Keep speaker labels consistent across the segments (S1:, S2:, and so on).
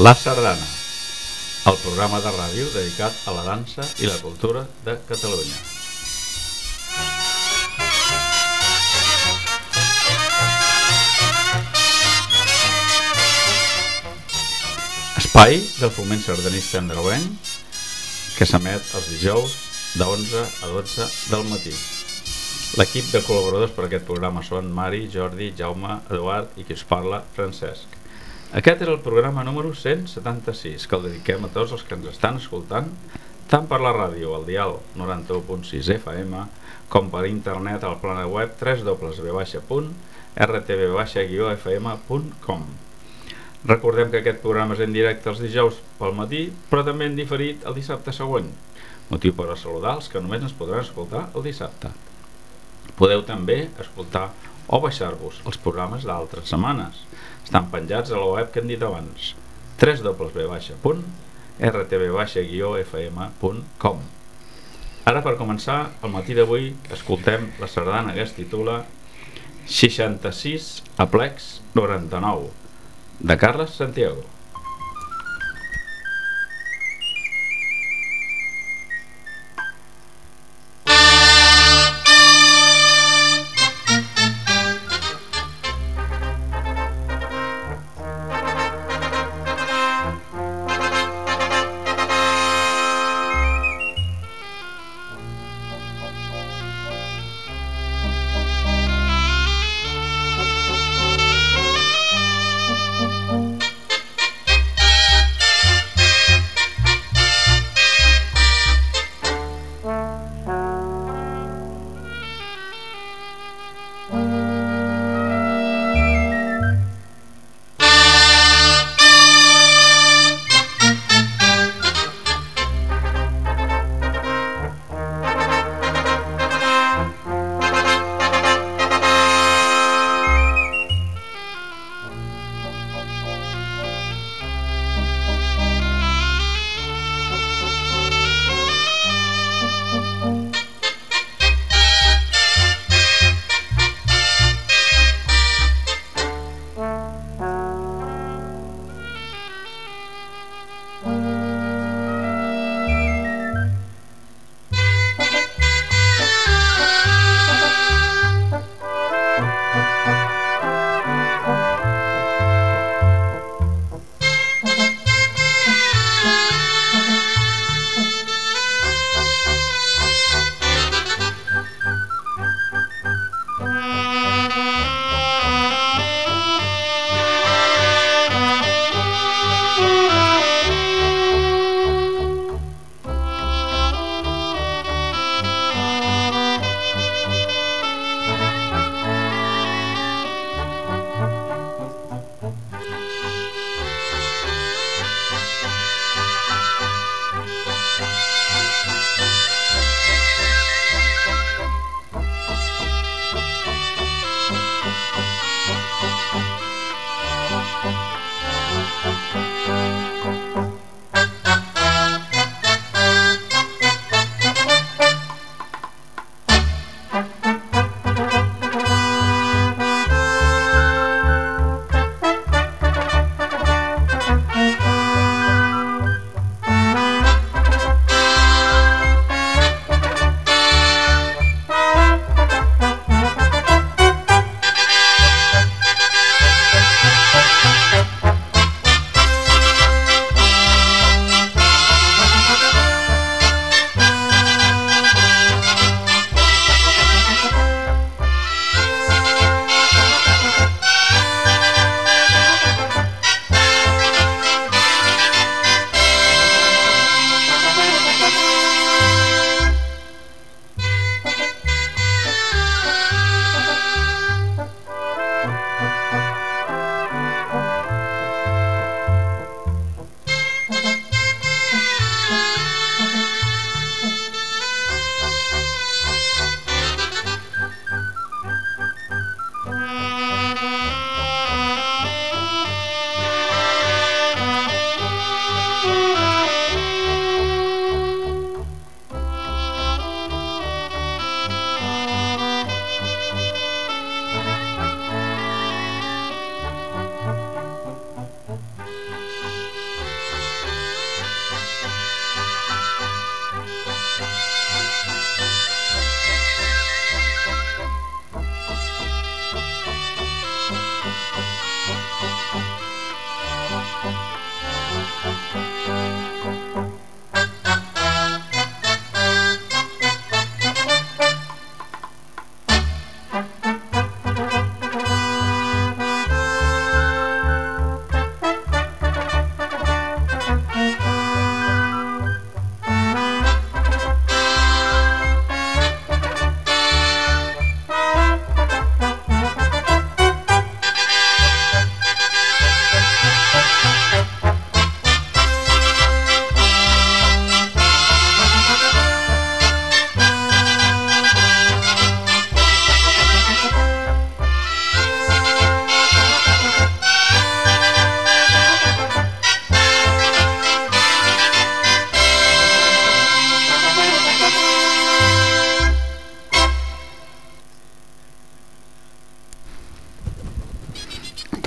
S1: La Sardana, el programa de ràdio dedicat a la dansa i la cultura de Catalunya. Espai del foment sardanista andreuenc que s'emet els dijous de 11 a 12 del matí. L'equip de col·laboradors per aquest programa són Mari, Jordi, Jaume, Eduard i qui us parla, Francesc. Aquest és el programa número 176 que el dediquem a tots els que ens estan escoltant tant per la ràdio al dial 91.6 FM com per internet al plana web www.rtv-fm.com Recordem que aquest programa és en directe els dijous pel matí, però també en diferit el dissabte següent, motiu per a saludar els que només ens podran escoltar el dissabte. Podeu també escoltar o baixar-vos els programes d'altres setmanes. Estan penjats a la web que hem dit abans, www.rtv-fm.com Ara per començar, el matí d'avui escoltem la sardana que es titula 66 aplecs 99 de Carles Santiago.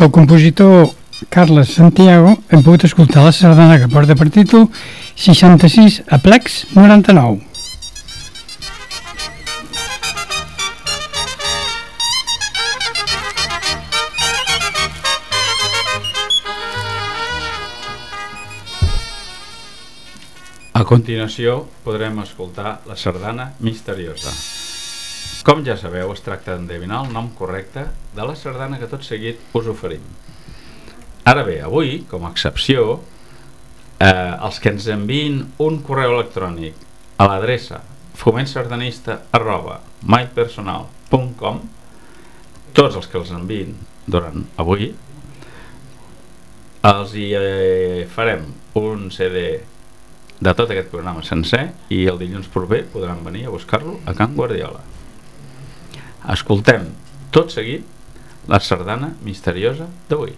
S2: Pel compositor Carles Santiago hem pogut escoltar la sardana que porta per títol 66 aplecs 99.
S1: A continuació podrem escoltar la sardana misteriosa. Com ja sabeu, es tracta d'endevinar el nom correcte de la sardana que tot seguit us oferim. Ara bé, avui, com a excepció, eh, els que ens enviïn un correu electrònic a l'adreça fomentsardanista arroba mypersonal.com tots els que els enviïn durant avui els hi eh, farem un CD de tot aquest programa sencer i el dilluns proper podran venir a buscar-lo a Can Guardiola. Escoltem tot seguit la sardana misteriosa d'avui.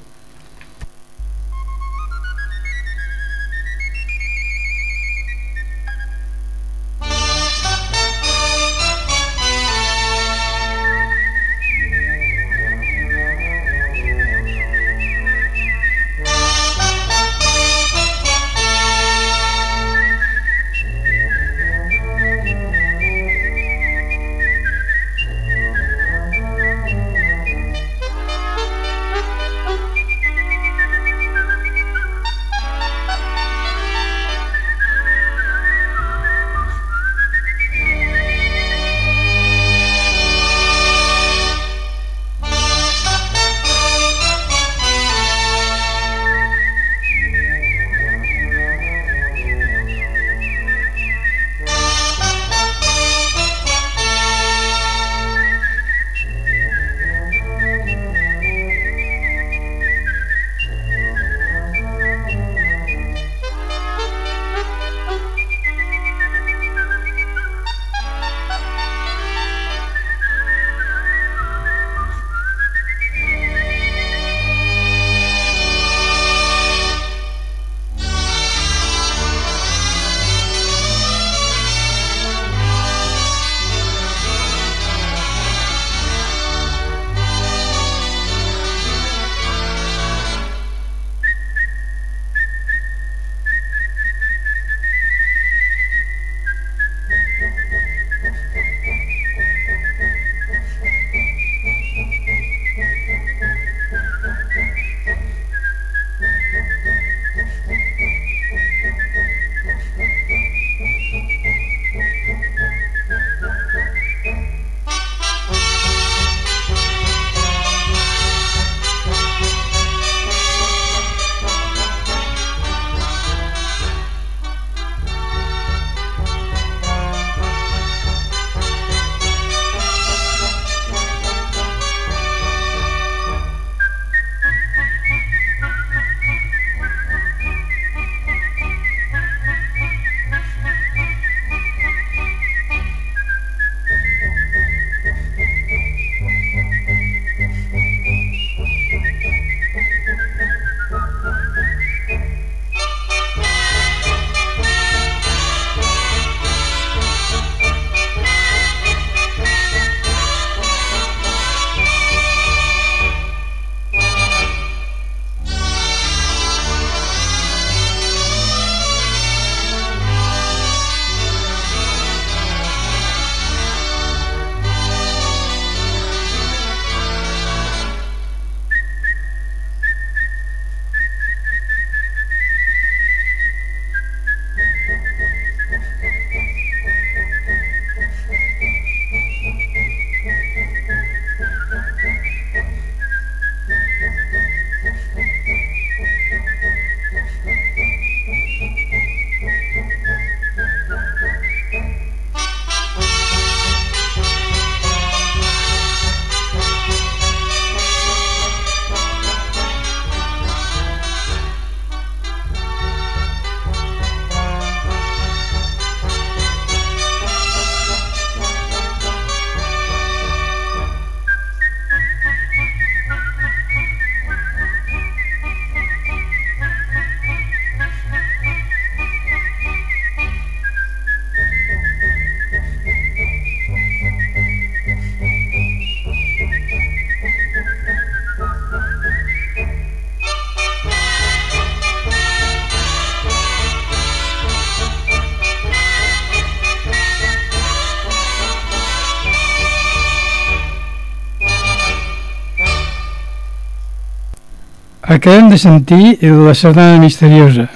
S2: Acabem de sentir la sardana misteriosa.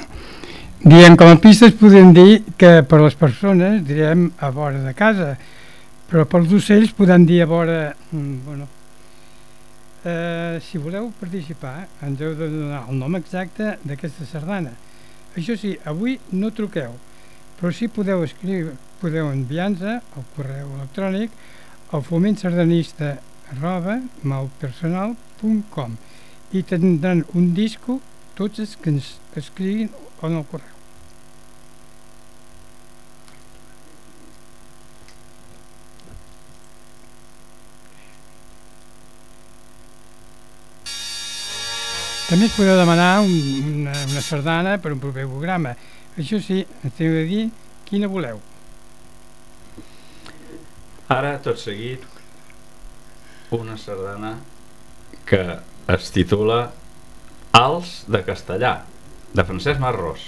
S2: Diem, com a pistes podem dir que per les persones direm a vora de casa, però pels ocells podem dir a vora... mm, Bueno, eh, si voleu participar, ens heu de donar el nom exacte d'aquesta sardana. Això sí, avui no truqueu, però sí podeu escriure, podeu enviar-nos al correu electrònic al fomentsardanista arroba malpersonal.com i tindran un disco tots els que ens escriguin en el correu. També es podeu demanar un, una, una sardana per un proper programa. Això sí, ens heu de dir quina voleu.
S1: Ara, tot seguit, una sardana que es titula Els de Castellà, de Francesc Marros.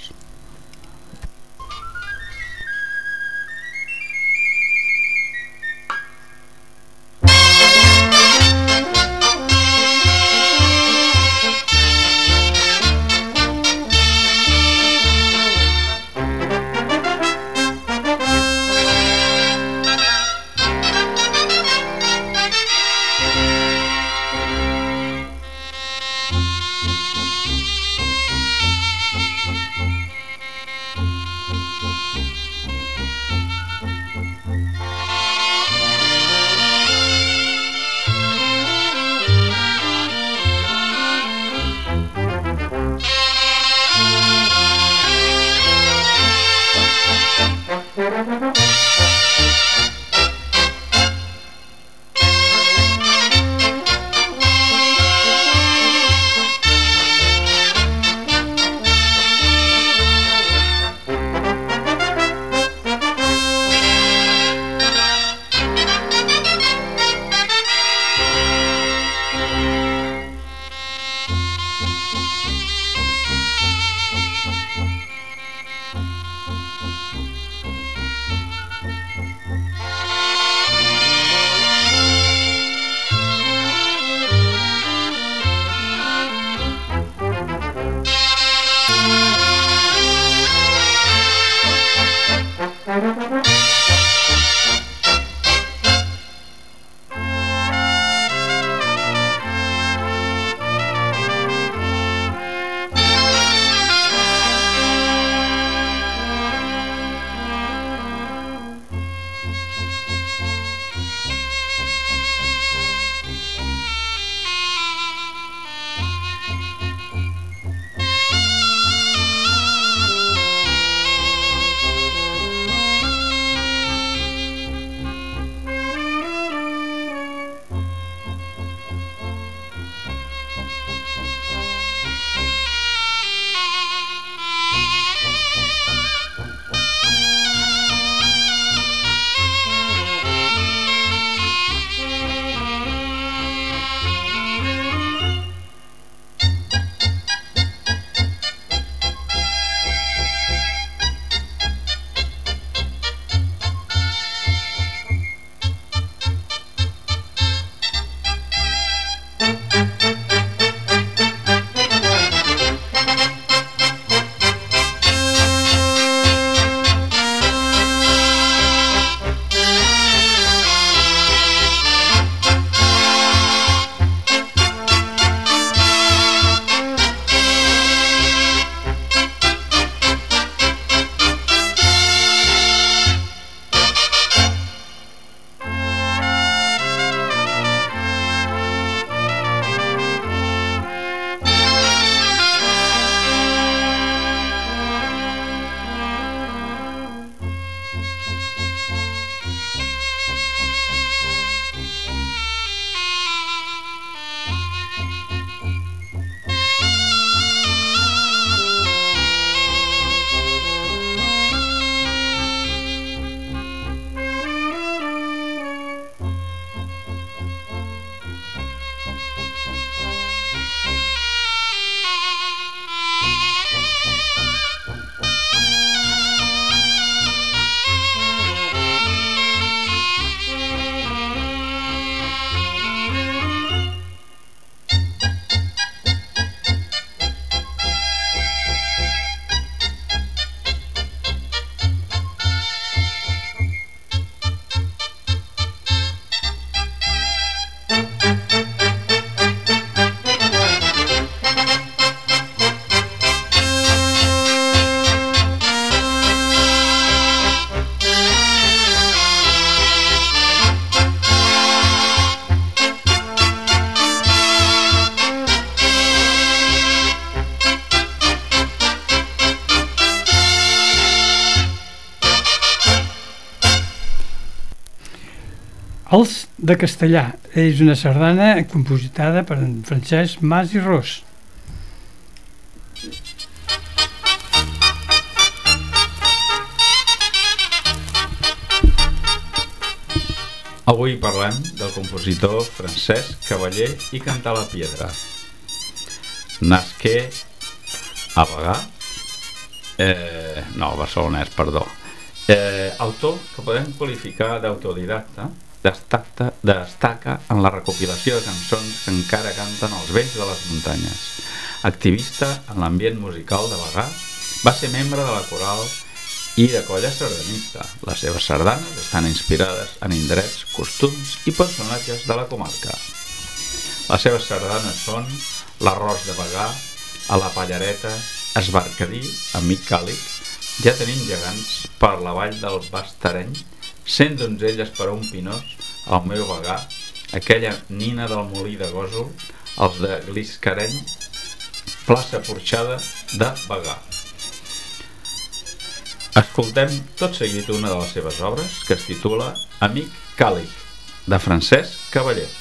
S2: De Castellà és una sardana compositada per en Francesc Mas i Ros.
S1: Avui parlem del compositor Francesc Cavaller i Cantar la Piedra. Nasqué a Bagà, eh, no, barcelonès, perdó. Eh, autor que podem qualificar d'autodidacta, destaca, destaca en la recopilació de cançons que encara canten els vells de les muntanyes. Activista en l'ambient musical de Bagà, va ser membre de la coral i de colla sardanista. Les seves sardanes estan inspirades en indrets, costums i personatges de la comarca. Les seves sardanes són l'arròs de Bagà, a la Pallareta, Esbarcadí, amic càlic, ja tenim gegants per la vall del Bastareny, cent donzelles per a un pinós, el meu Bagà, aquella nina del molí de Gòsol, els de Gliscareny, plaça porxada de Bagà. Escoltem tot seguit una de les seves obres que es titula Amic Càlic, de Francesc Cavaller.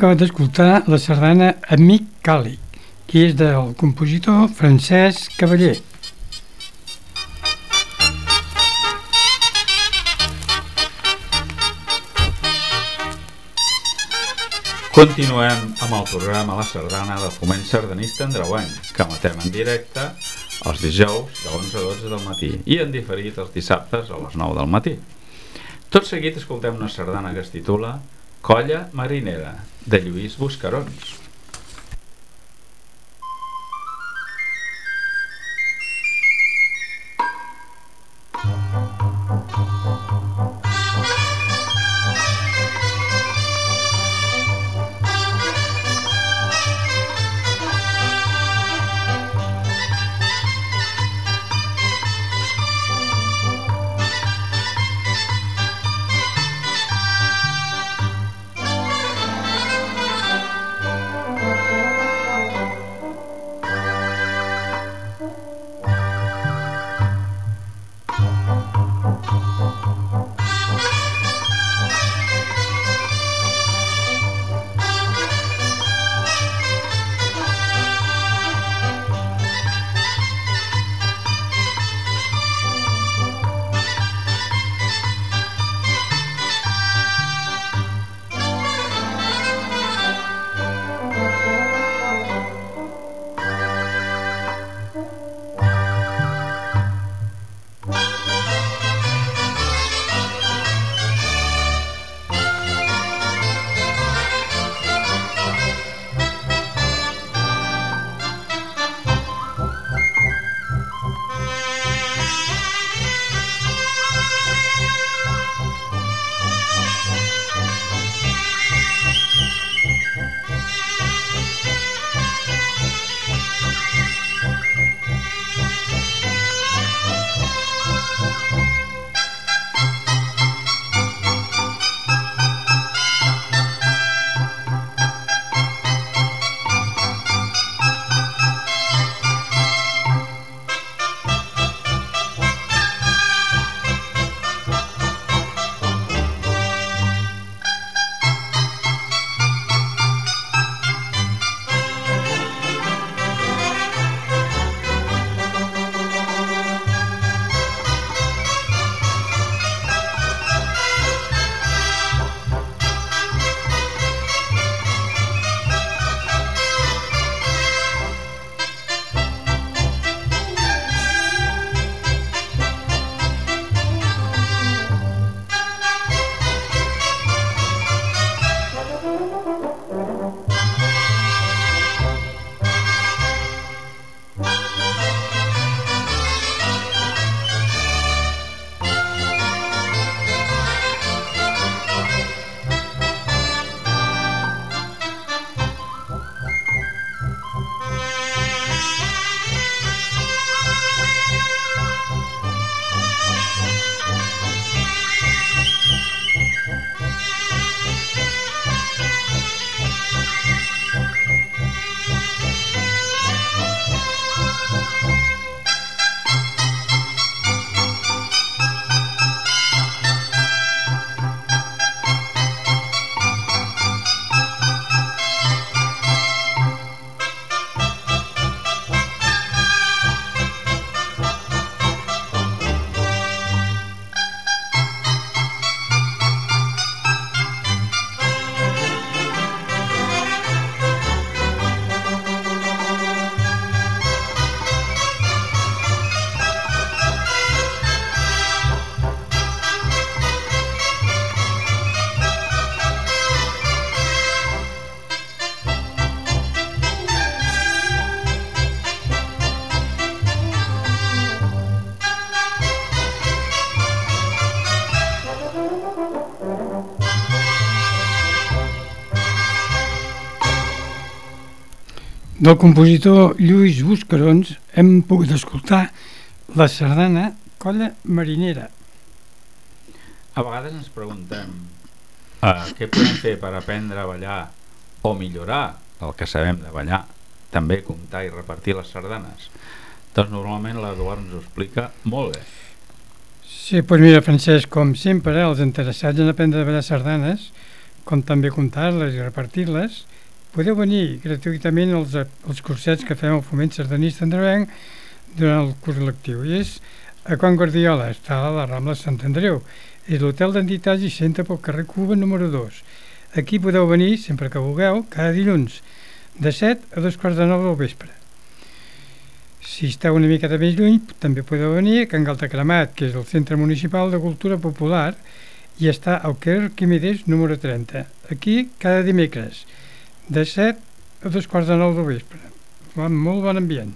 S2: Acabat d'escoltar la sardana Amic Càlic, que és del compositor Francesc Cavaller.
S1: Continuem amb el programa La Sardana del Foment Sardanista Andreuenc, que emetem en directe els dijous de 11 a 12 del matí i en diferit els dissabtes a les 9 del matí. Tot seguit escoltem una sardana que es titula Colla Marinera, de Lluís Buscarons.
S2: Del compositor Lluís Buscarons hem pogut escoltar la sardana Colla Marinera.
S1: A vegades ens preguntem uh, què podem fer per aprendre a ballar o millorar el que sabem de ballar, també comptar i repartir les sardanes. Doncs normalment l'Eduard ens ho explica molt bé.
S2: Sí, doncs mira, Francesc, com sempre, els interessats en aprendre a ballar sardanes com també comptar-les i repartir-les, podeu venir gratuïtament als, als cursets que fem al Foment Sardanista Andrevenc durant el curs lectiu. I és a Quan Guardiola, està a la Rambla Sant Andreu. És l'hotel d'entitats i centre pel carrer Cuba número 2. Aquí podeu venir, sempre que vulgueu, cada dilluns, de 7 a dos quarts de 9 del vespre. Si esteu una miqueta més lluny, també podeu venir a Can Galtacremat, que és el Centre Municipal de Cultura Popular, i està al carrer Quimidés número 30. Aquí, cada dimecres, de 7 a dos quarts de 9 del vespre. Va, molt bon ambient.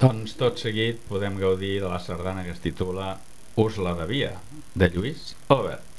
S1: Doncs tot seguit podem gaudir de la sardana que es titula Us la devia, de Lluís Albert.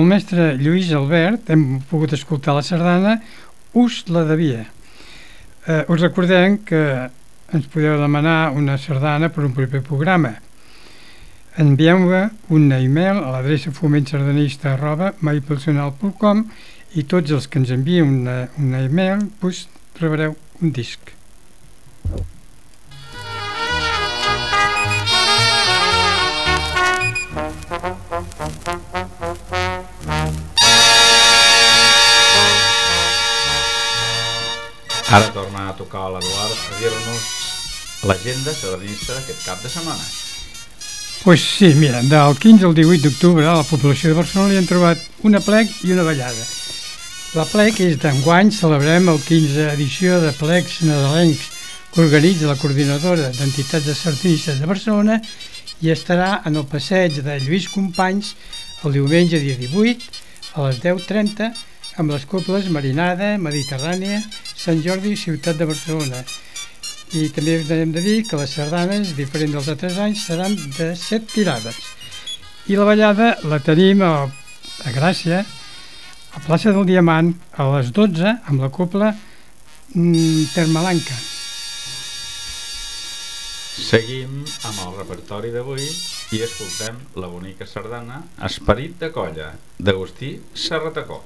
S2: Del mestre Lluís Albert hem pogut escoltar la sardana Us la devia. Eh, us recordem que ens podeu demanar una sardana per un proper programa. Envieu-me un e-mail a l'adreça fomentsardanista arroba maipersonal.com i tots els que ens envien una e-mail doncs, rebreu un disc.
S1: Ara torna a tocar l'Eduard a dir-nos l'agenda sardanista d'aquest cap de setmana.
S2: Pues sí, mira, del 15 al 18 d'octubre a la població de Barcelona hi han trobat una plec i una ballada. La plec és d'enguany, celebrem el 15 edició de plecs nadalencs que organitza la coordinadora d'entitats de sardanistes de Barcelona i estarà en el passeig de Lluís Companys el diumenge dia 18 a les 10.30 amb les cobles Marinada, Mediterrània, Sant Jordi Ciutat de Barcelona. I també hem de dir que les sardanes, diferent dels altres anys, seran de set tirades. I la ballada la tenim a, a Gràcia, a plaça del Diamant, a les 12, amb la copla mm, Termalanca.
S1: Seguim amb el repertori d'avui i escoltem la bonica sardana Esperit de colla, d'Agustí Serratacó.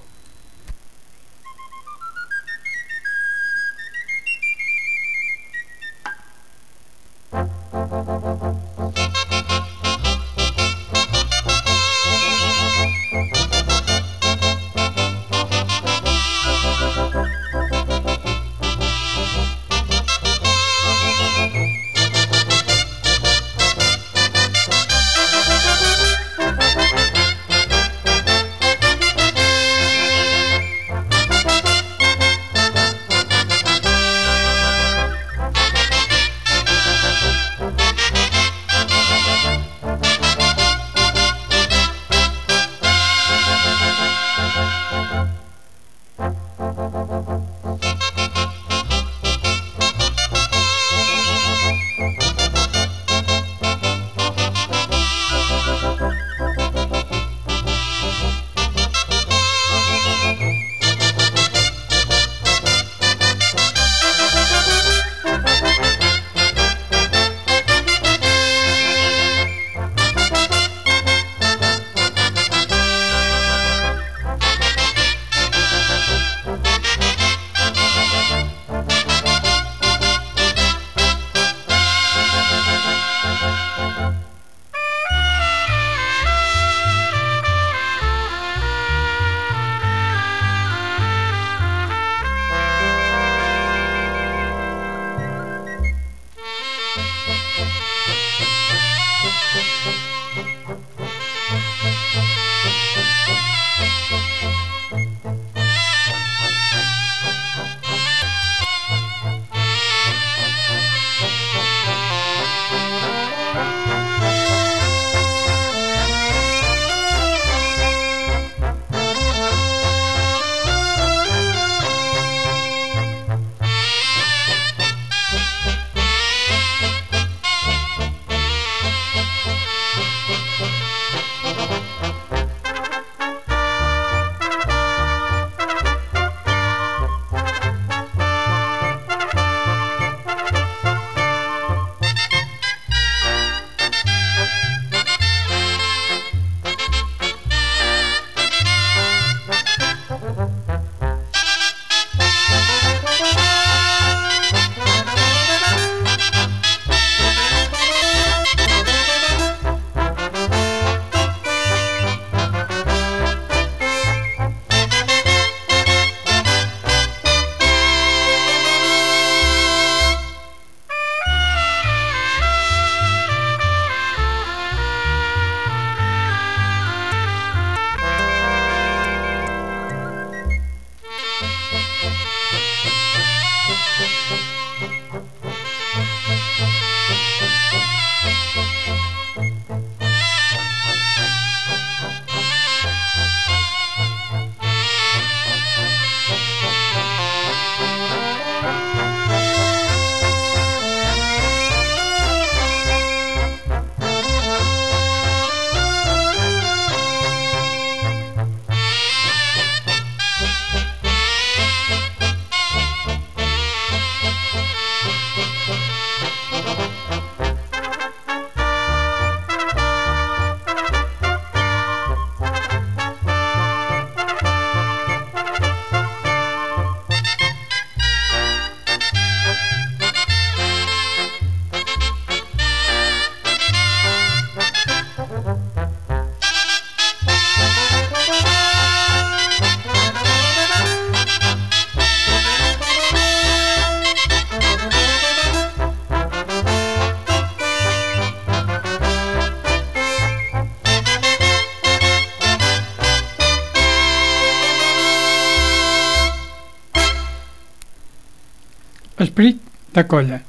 S2: De colla.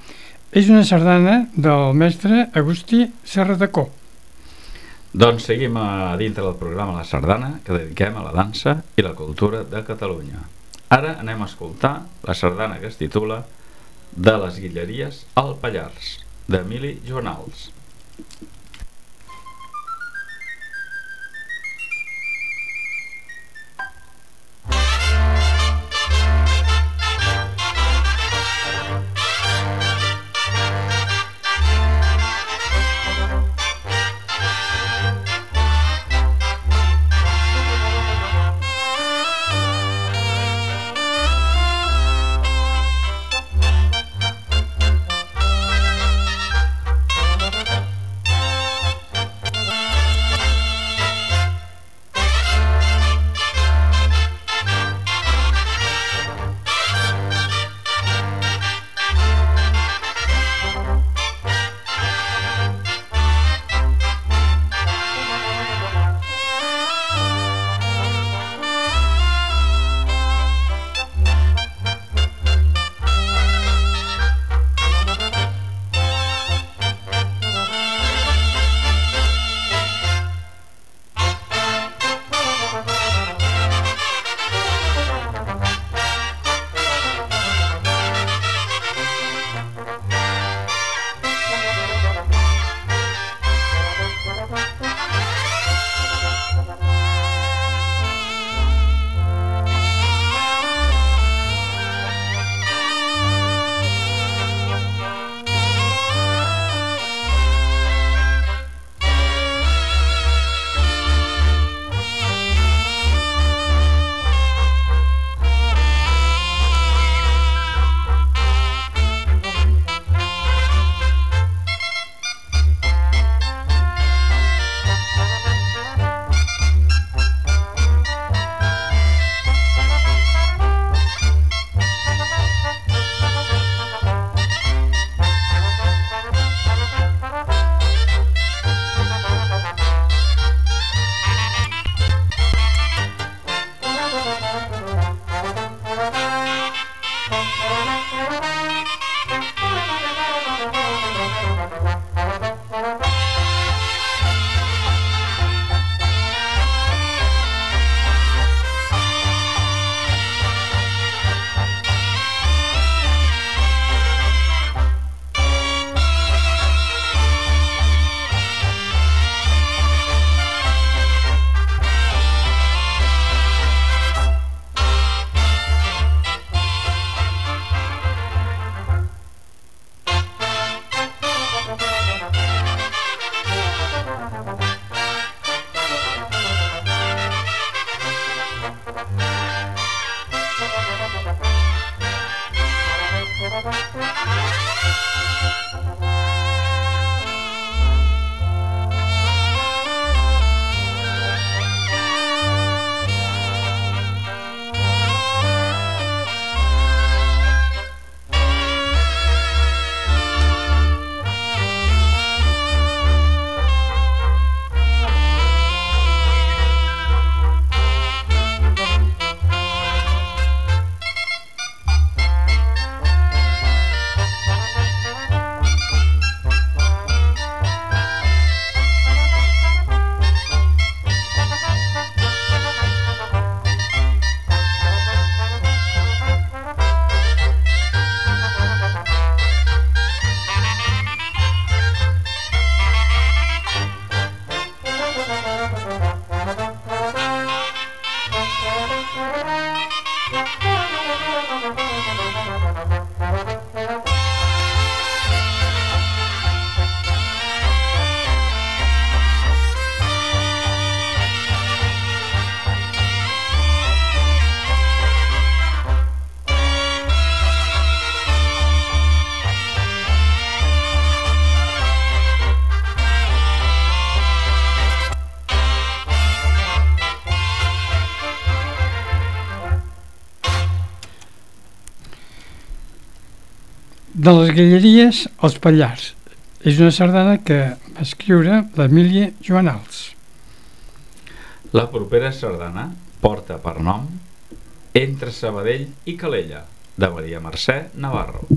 S2: És una sardana del mestre Agustí Serratacó.
S1: Doncs seguim a dintre del programa La Sardana que dediquem a la dansa i la cultura de Catalunya. Ara anem a escoltar la sardana que es titula De les Guilleries al Pallars, d'Emili Joanals.
S2: De les Guilleries als Pallars. És una sardana que va escriure l'Emília Joanals.
S1: La propera sardana porta per nom Entre Sabadell i Calella, de Maria Mercè Navarro.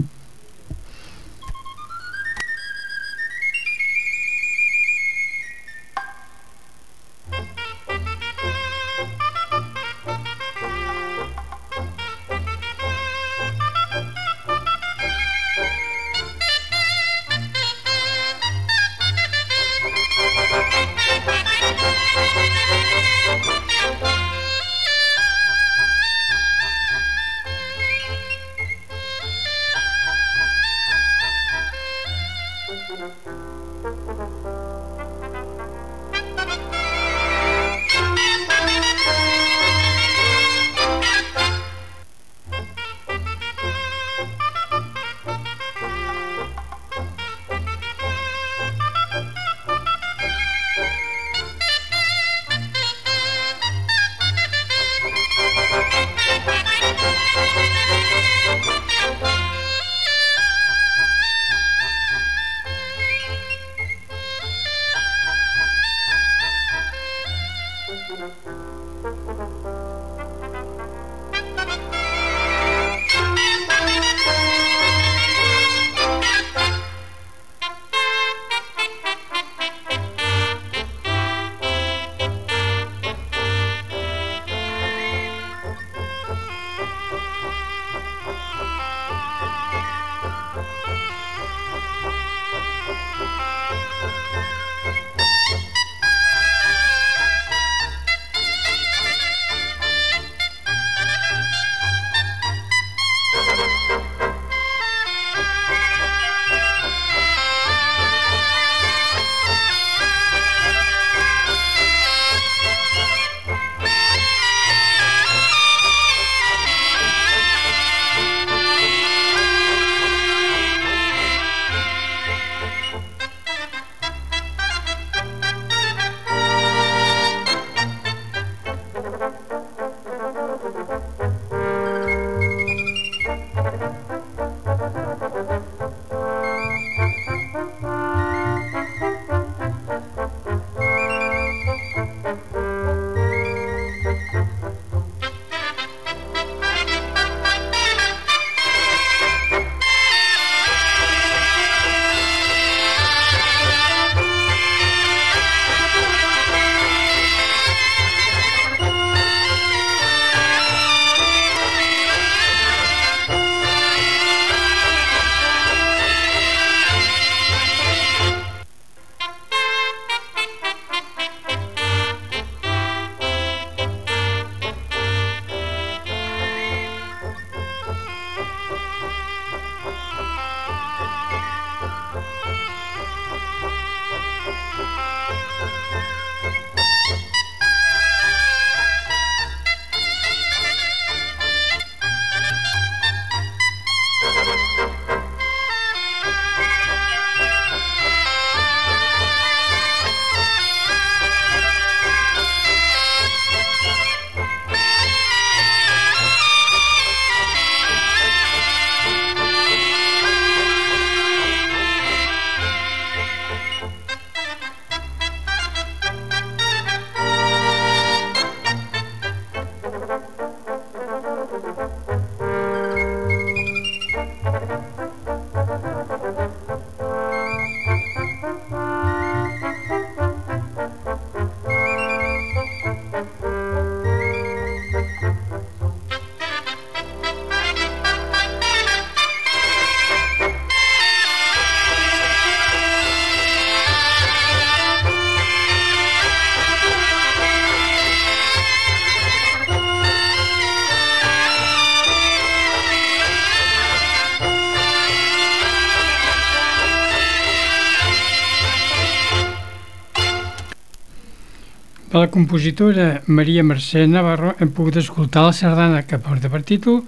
S2: La compositora Maria Mercè Navarro hem pogut escoltar la sardana que porta per títol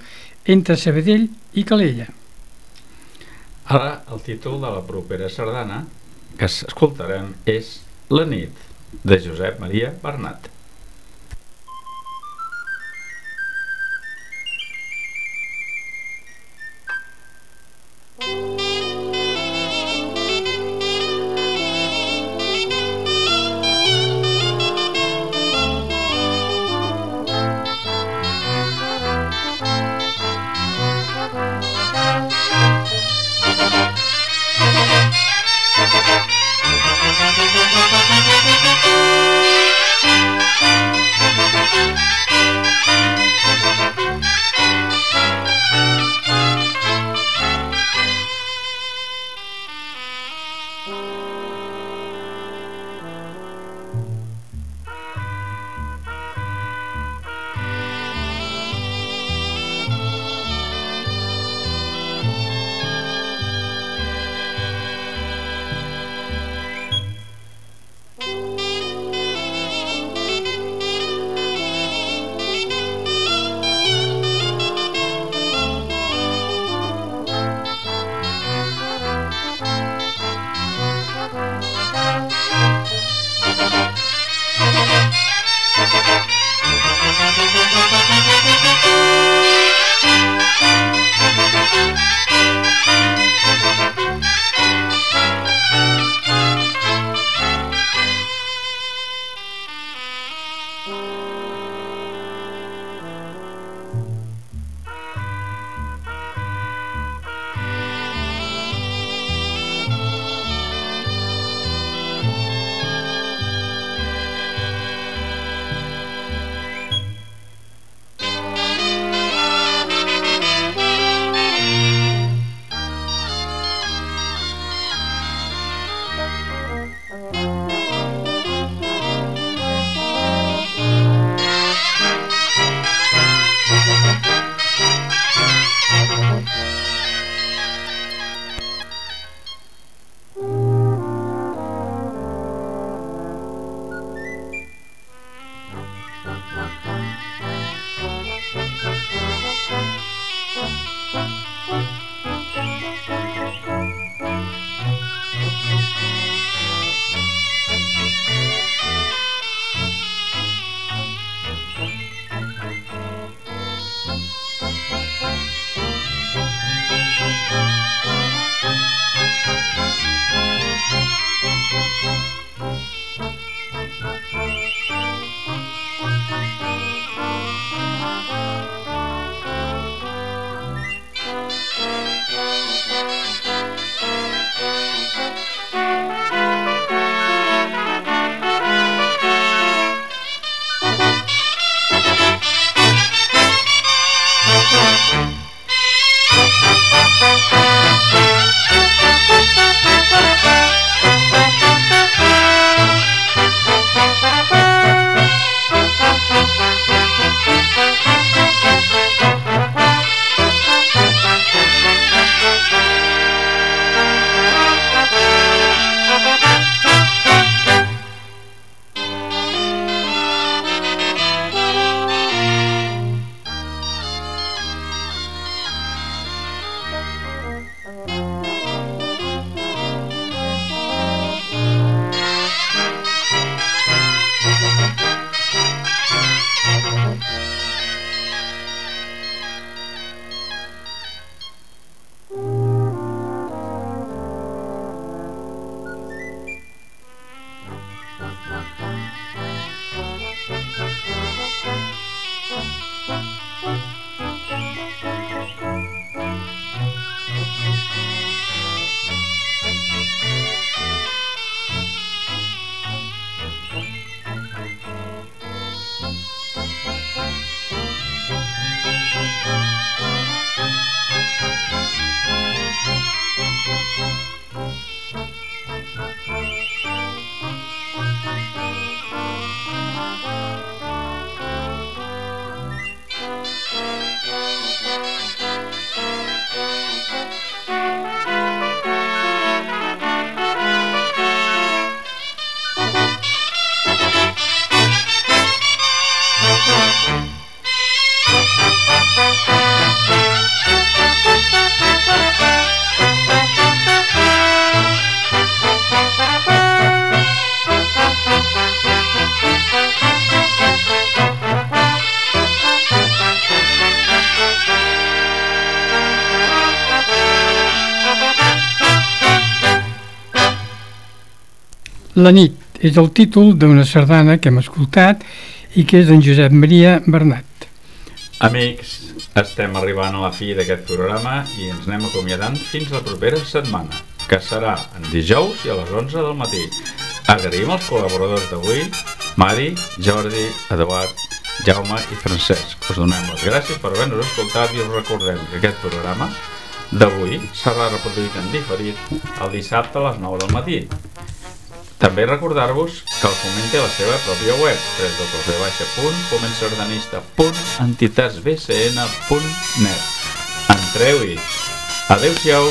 S2: Entre Sabadell i Calella.
S1: Ara el títol de la propera sardana que escoltarem és La nit, de Josep Maria Bernat.
S2: La nit és el títol d'una sardana que hem escoltat i que és d'en Josep Maria Bernat.
S1: Amics, estem arribant a la fi d'aquest programa i ens anem acomiadant fins la propera setmana, que serà en dijous i a les 11 del matí. Agraïm els col·laboradors d'avui, Mari, Jordi, Eduard, Jaume i Francesc. Us donem les gràcies per haver-nos escoltat i us recordem que aquest programa d'avui serà reproduït en diferit el dissabte a les 9 del matí. També recordar-vos que el Foment té la seva pròpia web www.fomentsardanista.entitatsbcn.net Entreu-hi! Adéu-siau!